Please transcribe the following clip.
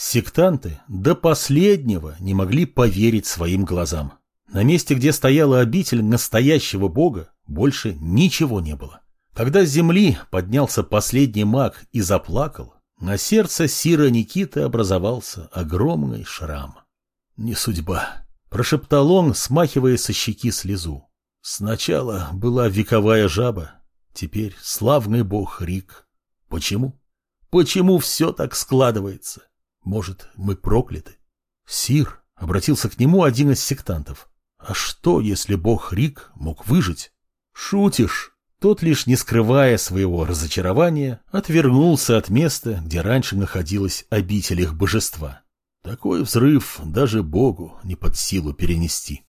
Сектанты до последнего не могли поверить своим глазам. На месте, где стояла обитель настоящего бога, больше ничего не было. Когда с земли поднялся последний маг и заплакал, на сердце Сира Никиты образовался огромный шрам. «Не судьба», — прошептал он, смахивая со щеки слезу. «Сначала была вековая жаба, теперь славный бог Рик. Почему? Почему все так складывается? Может, мы прокляты?» «Сир», — обратился к нему один из сектантов, — «а что, если бог Рик мог выжить?» «Шутишь?» Тот, лишь не скрывая своего разочарования, отвернулся от места, где раньше находилась обитель их божества. Такой взрыв даже Богу не под силу перенести.